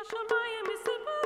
Kaşırmayı a sıfır?